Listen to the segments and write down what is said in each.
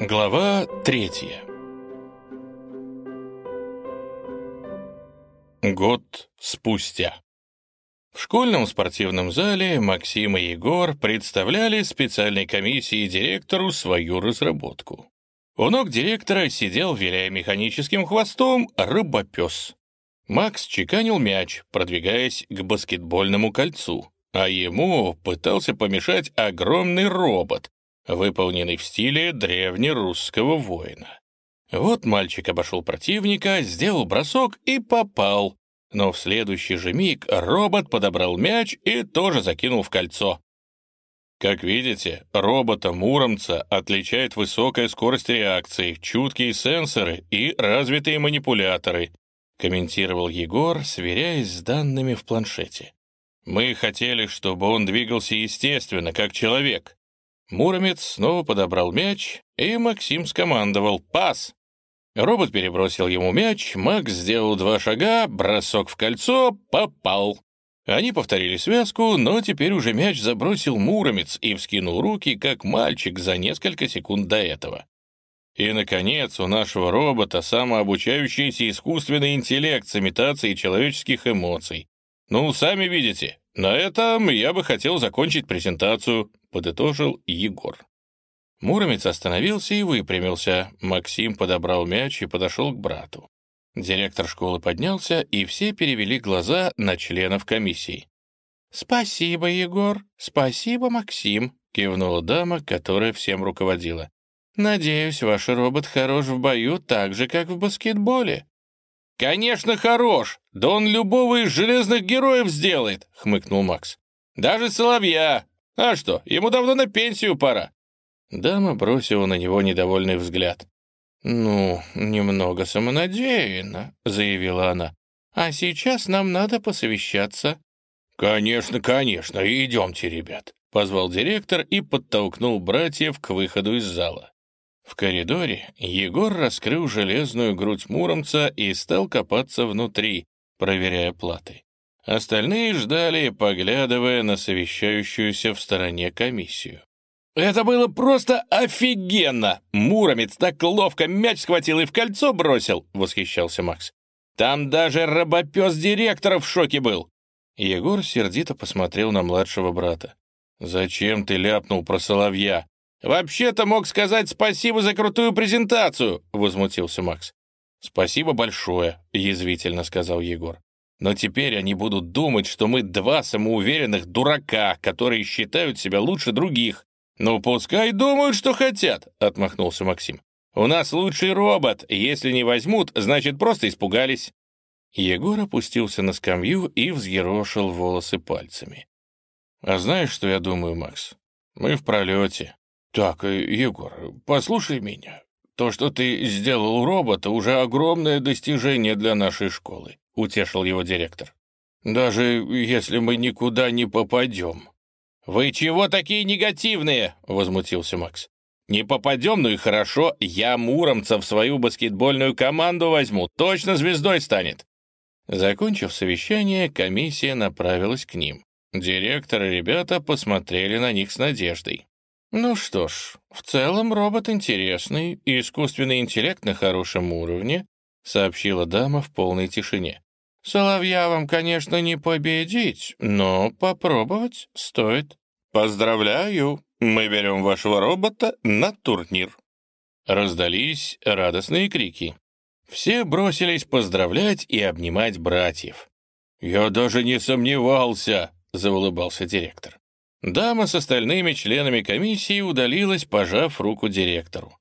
Глава третья Год спустя В школьном спортивном зале Максим и Егор представляли специальной комиссии директору свою разработку. У ног директора сидел, виляя механическим хвостом, рыбопес. Макс чеканил мяч, продвигаясь к баскетбольному кольцу, а ему пытался помешать огромный робот, выполненный в стиле древнерусского воина. Вот мальчик обошел противника, сделал бросок и попал. Но в следующий же миг робот подобрал мяч и тоже закинул в кольцо. Как видите, робота Муромца отличает высокая скорость реакции, чуткие сенсоры и развитые манипуляторы, комментировал Егор, сверяясь с данными в планшете. Мы хотели, чтобы он двигался естественно, как человек. Муромец снова подобрал мяч, и Максим скомандовал «Пас!». Робот перебросил ему мяч, Макс сделал два шага, бросок в кольцо, попал. Они повторили связку, но теперь уже мяч забросил Муромец и вскинул руки, как мальчик за несколько секунд до этого. И, наконец, у нашего робота самообучающийся искусственный интеллект с имитацией человеческих эмоций. Ну, сами видите, на этом я бы хотел закончить презентацию, подытожил Егор. Муромец остановился и выпрямился. Максим подобрал мяч и подошел к брату. Директор школы поднялся, и все перевели глаза на членов комиссии. «Спасибо, Егор, спасибо, Максим», — кивнула дама, которая всем руководила. «Надеюсь, ваш робот хорош в бою так же, как в баскетболе». «Конечно, хорош! Да он любого из железных героев сделает!» — хмыкнул Макс. «Даже Соловья! А что, ему давно на пенсию пора!» Дама бросила на него недовольный взгляд. «Ну, немного самонадеянно», — заявила она. «А сейчас нам надо посовещаться». «Конечно, конечно, идемте, ребят», — позвал директор и подтолкнул братьев к выходу из зала. В коридоре Егор раскрыл железную грудь Муромца и стал копаться внутри, проверяя платы. Остальные ждали, поглядывая на совещающуюся в стороне комиссию. «Это было просто офигенно! Муромец так ловко мяч схватил и в кольцо бросил!» — восхищался Макс. «Там даже робопес директора в шоке был!» Егор сердито посмотрел на младшего брата. «Зачем ты ляпнул про соловья?» «Вообще-то мог сказать спасибо за крутую презентацию!» — возмутился Макс. «Спасибо большое», — язвительно сказал Егор. «Но теперь они будут думать, что мы два самоуверенных дурака, которые считают себя лучше других. «Ну, пускай думают, что хотят», — отмахнулся Максим. «У нас лучший робот. Если не возьмут, значит, просто испугались». Егор опустился на скамью и взъерошил волосы пальцами. «А знаешь, что я думаю, Макс? Мы в пролете». «Так, э, Егор, послушай меня. То, что ты сделал робота, уже огромное достижение для нашей школы», — утешил его директор. «Даже если мы никуда не попадем, «Вы чего такие негативные?» — возмутился Макс. «Не попадем, ну и хорошо, я Муромца в свою баскетбольную команду возьму, точно звездой станет». Закончив совещание, комиссия направилась к ним. Директор и ребята посмотрели на них с надеждой. «Ну что ж, в целом робот интересный, искусственный интеллект на хорошем уровне», сообщила дама в полной тишине. Соловья вам, конечно, не победить, но попробовать стоит. Поздравляю, мы берем вашего робота на турнир. Раздались радостные крики. Все бросились поздравлять и обнимать братьев. «Я даже не сомневался», — заулыбался директор. Дама с остальными членами комиссии удалилась, пожав руку директору.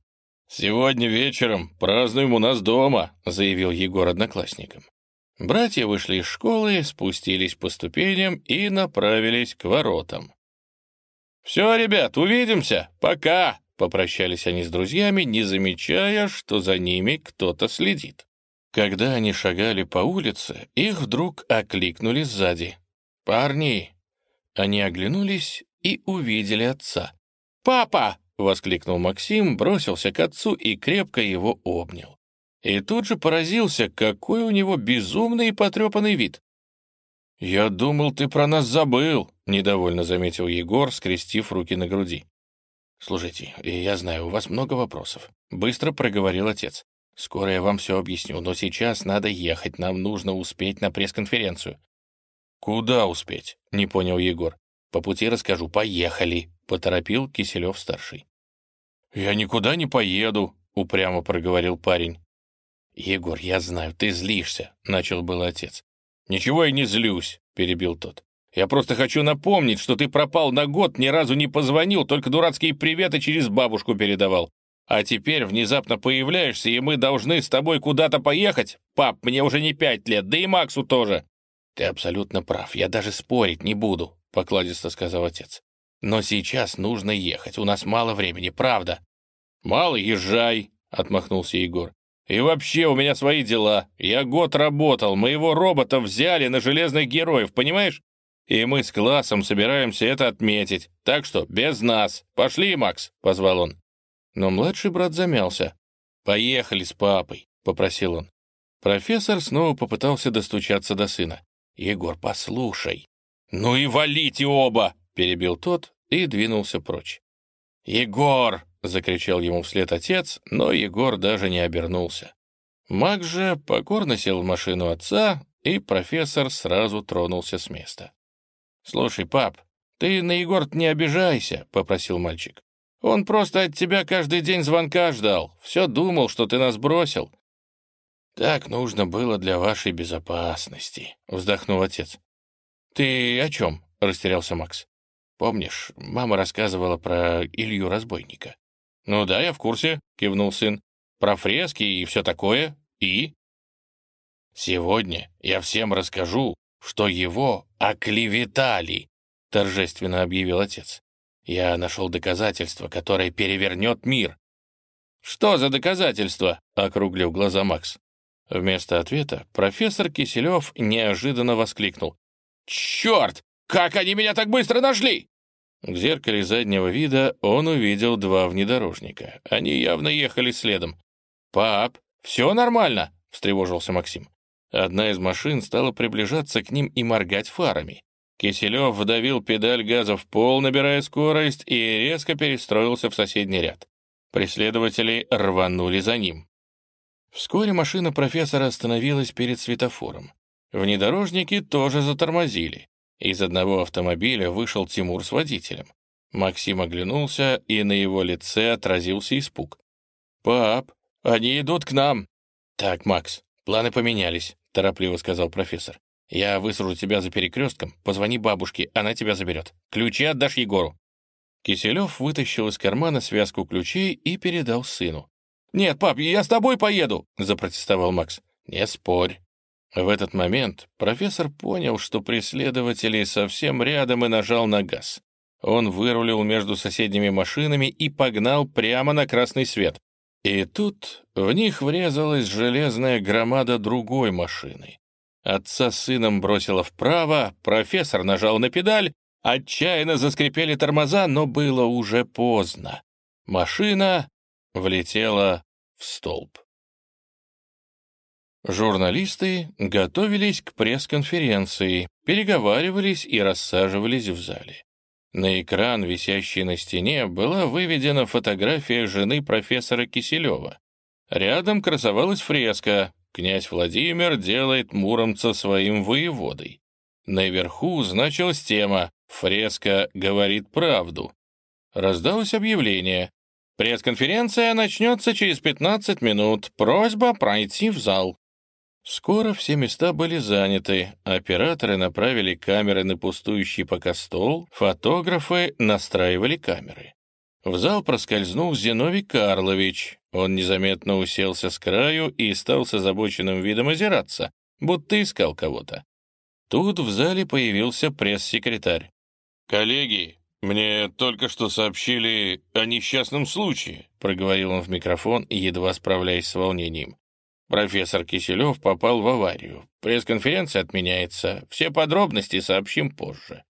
«Сегодня вечером празднуем у нас дома», — заявил Егор одноклассникам. Братья вышли из школы, спустились по ступеням и направились к воротам. «Все, ребят, увидимся! Пока!» — попрощались они с друзьями, не замечая, что за ними кто-то следит. Когда они шагали по улице, их вдруг окликнули сзади. «Парни!» Они оглянулись и увидели отца. «Папа!» — воскликнул Максим, бросился к отцу и крепко его обнял и тут же поразился, какой у него безумный и потрепанный вид. «Я думал, ты про нас забыл», — недовольно заметил Егор, скрестив руки на груди. «Слушайте, я знаю, у вас много вопросов», — быстро проговорил отец. «Скоро я вам все объясню, но сейчас надо ехать, нам нужно успеть на пресс-конференцию». «Куда успеть?» — не понял Егор. «По пути расскажу. Поехали», — поторопил Киселев-старший. «Я никуда не поеду», — упрямо проговорил парень. «Егор, я знаю, ты злишься», — начал был отец. «Ничего я не злюсь», — перебил тот. «Я просто хочу напомнить, что ты пропал на год, ни разу не позвонил, только дурацкие приветы через бабушку передавал. А теперь внезапно появляешься, и мы должны с тобой куда-то поехать? Пап, мне уже не пять лет, да и Максу тоже». «Ты абсолютно прав, я даже спорить не буду», — покладисто сказал отец. «Но сейчас нужно ехать, у нас мало времени, правда». «Мало, езжай», — отмахнулся Егор. И вообще, у меня свои дела. Я год работал, моего робота взяли на железных героев, понимаешь? И мы с классом собираемся это отметить. Так что без нас. Пошли, Макс», — позвал он. Но младший брат замялся. «Поехали с папой», — попросил он. Профессор снова попытался достучаться до сына. «Егор, послушай». «Ну и валите оба!» — перебил тот и двинулся прочь. «Егор!» — закричал ему вслед отец, но Егор даже не обернулся. Мак же покорно сел в машину отца, и профессор сразу тронулся с места. «Слушай, пап, ты на егор не обижайся», — попросил мальчик. «Он просто от тебя каждый день звонка ждал, все думал, что ты нас бросил». «Так нужно было для вашей безопасности», — вздохнул отец. «Ты о чем?» — растерялся Макс. «Помнишь, мама рассказывала про Илью-разбойника?» «Ну да, я в курсе», — кивнул сын. «Про фрески и все такое. И?» «Сегодня я всем расскажу, что его оклеветали», — торжественно объявил отец. «Я нашел доказательство, которое перевернет мир». «Что за доказательство?» — округлил глаза Макс. Вместо ответа профессор Киселев неожиданно воскликнул. «Черт! Как они меня так быстро нашли?» В зеркале заднего вида он увидел два внедорожника. Они явно ехали следом. «Пап, все нормально?» — встревожился Максим. Одна из машин стала приближаться к ним и моргать фарами. Киселев вдавил педаль газа в пол, набирая скорость, и резко перестроился в соседний ряд. Преследователи рванули за ним. Вскоре машина профессора остановилась перед светофором. Внедорожники тоже затормозили. Из одного автомобиля вышел Тимур с водителем. Максим оглянулся, и на его лице отразился испуг. «Пап, они идут к нам!» «Так, Макс, планы поменялись», — торопливо сказал профессор. «Я высажу тебя за перекрестком, позвони бабушке, она тебя заберет. Ключи отдашь Егору». Киселев вытащил из кармана связку ключей и передал сыну. «Нет, пап, я с тобой поеду!» — запротестовал Макс. «Не спорь», в этот момент профессор понял, что преследователи совсем рядом и нажал на газ. Он вырулил между соседними машинами и погнал прямо на красный свет. И тут в них врезалась железная громада другой машины. Отца с сыном бросило вправо, профессор нажал на педаль, отчаянно заскрипели тормоза, но было уже поздно. Машина влетела в столб. Журналисты готовились к пресс-конференции, переговаривались и рассаживались в зале. На экран, висящий на стене, была выведена фотография жены профессора Киселева. Рядом красовалась фреска «Князь Владимир делает Муромца своим воеводой». Наверху значилась тема «Фреска говорит правду». Раздалось объявление. Пресс-конференция начнется через 15 минут. Просьба пройти в зал. Скоро все места были заняты, операторы направили камеры на пустующий пока стол, фотографы настраивали камеры. В зал проскользнул Зиновий Карлович. Он незаметно уселся с краю и стал с озабоченным видом озираться, будто искал кого-то. Тут в зале появился пресс-секретарь. «Коллеги, мне только что сообщили о несчастном случае», проговорил он в микрофон, едва справляясь с волнением. Профессор Киселев попал в аварию. Пресс-конференция отменяется. Все подробности сообщим позже.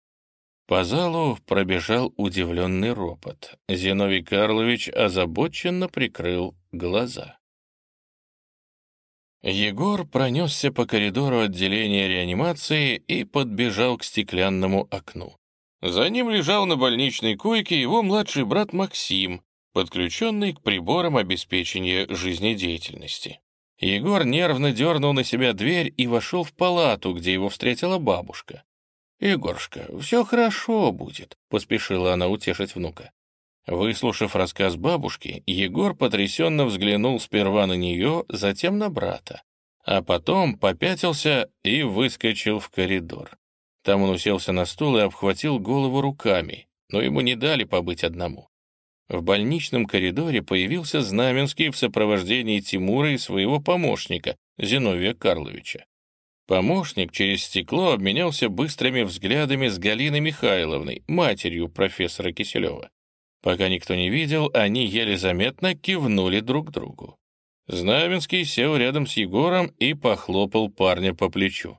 По залу пробежал удивленный ропот. Зиновий Карлович озабоченно прикрыл глаза. Егор пронесся по коридору отделения реанимации и подбежал к стеклянному окну. За ним лежал на больничной койке его младший брат Максим, подключенный к приборам обеспечения жизнедеятельности. Егор нервно дернул на себя дверь и вошел в палату, где его встретила бабушка. «Егорушка, все хорошо будет», — поспешила она утешить внука. Выслушав рассказ бабушки, Егор потрясенно взглянул сперва на нее, затем на брата, а потом попятился и выскочил в коридор. Там он уселся на стул и обхватил голову руками, но ему не дали побыть одному. В больничном коридоре появился Знаменский в сопровождении Тимура и своего помощника, Зиновия Карловича. Помощник через стекло обменялся быстрыми взглядами с Галиной Михайловной, матерью профессора Киселева. Пока никто не видел, они еле заметно кивнули друг другу. Знаменский сел рядом с Егором и похлопал парня по плечу.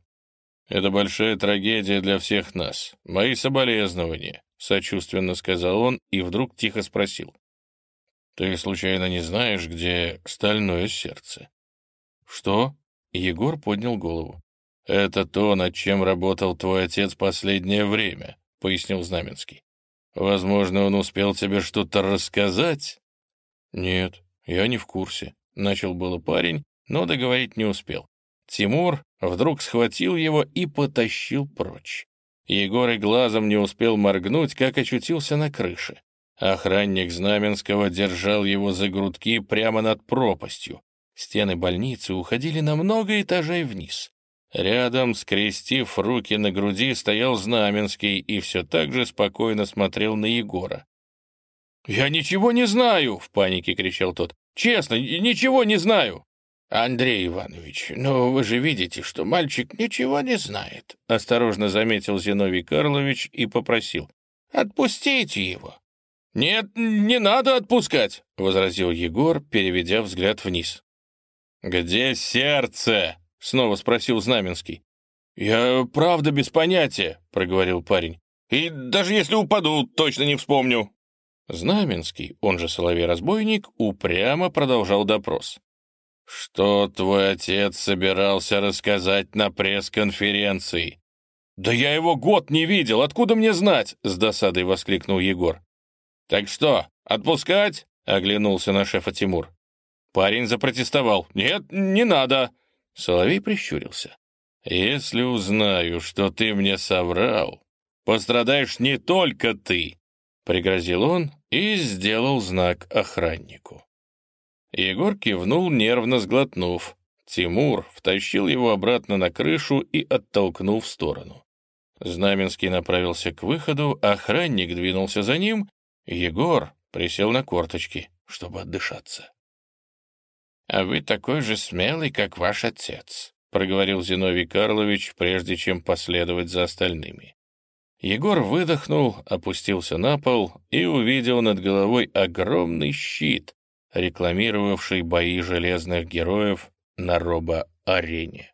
«Это большая трагедия для всех нас. Мои соболезнования», — сочувственно сказал он и вдруг тихо спросил. «Ты случайно не знаешь, где стальное сердце?» «Что?» — Егор поднял голову. «Это то, над чем работал твой отец последнее время», — пояснил Знаменский. Возможно, он успел тебе что-то рассказать?» «Нет, я не в курсе», — начал было парень, но договорить не успел. Тимур вдруг схватил его и потащил прочь. Егор и глазом не успел моргнуть, как очутился на крыше. Охранник Знаменского держал его за грудки прямо над пропастью. Стены больницы уходили на много этажей вниз. Рядом, скрестив руки на груди, стоял Знаменский и все так же спокойно смотрел на Егора. «Я ничего не знаю!» — в панике кричал тот. «Честно, ничего не знаю!» «Андрей Иванович, ну вы же видите, что мальчик ничего не знает», — осторожно заметил Зиновий Карлович и попросил. «Отпустите его». «Нет, не надо отпускать», — возразил Егор, переведя взгляд вниз. «Где сердце?» — снова спросил Знаменский. «Я правда без понятия», — проговорил парень. «И даже если упаду, точно не вспомню». Знаменский, он же Соловей-разбойник, упрямо продолжал допрос. «Что твой отец собирался рассказать на пресс-конференции?» «Да я его год не видел, откуда мне знать?» — с досадой воскликнул Егор. «Так что, отпускать?» — оглянулся на шефа Тимур. Парень запротестовал. «Нет, не надо». Соловей прищурился. «Если узнаю, что ты мне соврал, пострадаешь не только ты», — пригрозил он и сделал знак охраннику. Егор кивнул, нервно сглотнув. Тимур втащил его обратно на крышу и оттолкнул в сторону. Знаменский направился к выходу, охранник двинулся за ним, Егор присел на корточки, чтобы отдышаться. «А вы такой же смелый, как ваш отец», — проговорил Зиновий Карлович, прежде чем последовать за остальными. Егор выдохнул, опустился на пол и увидел над головой огромный щит, рекламировавший бои железных героев на робо-арене.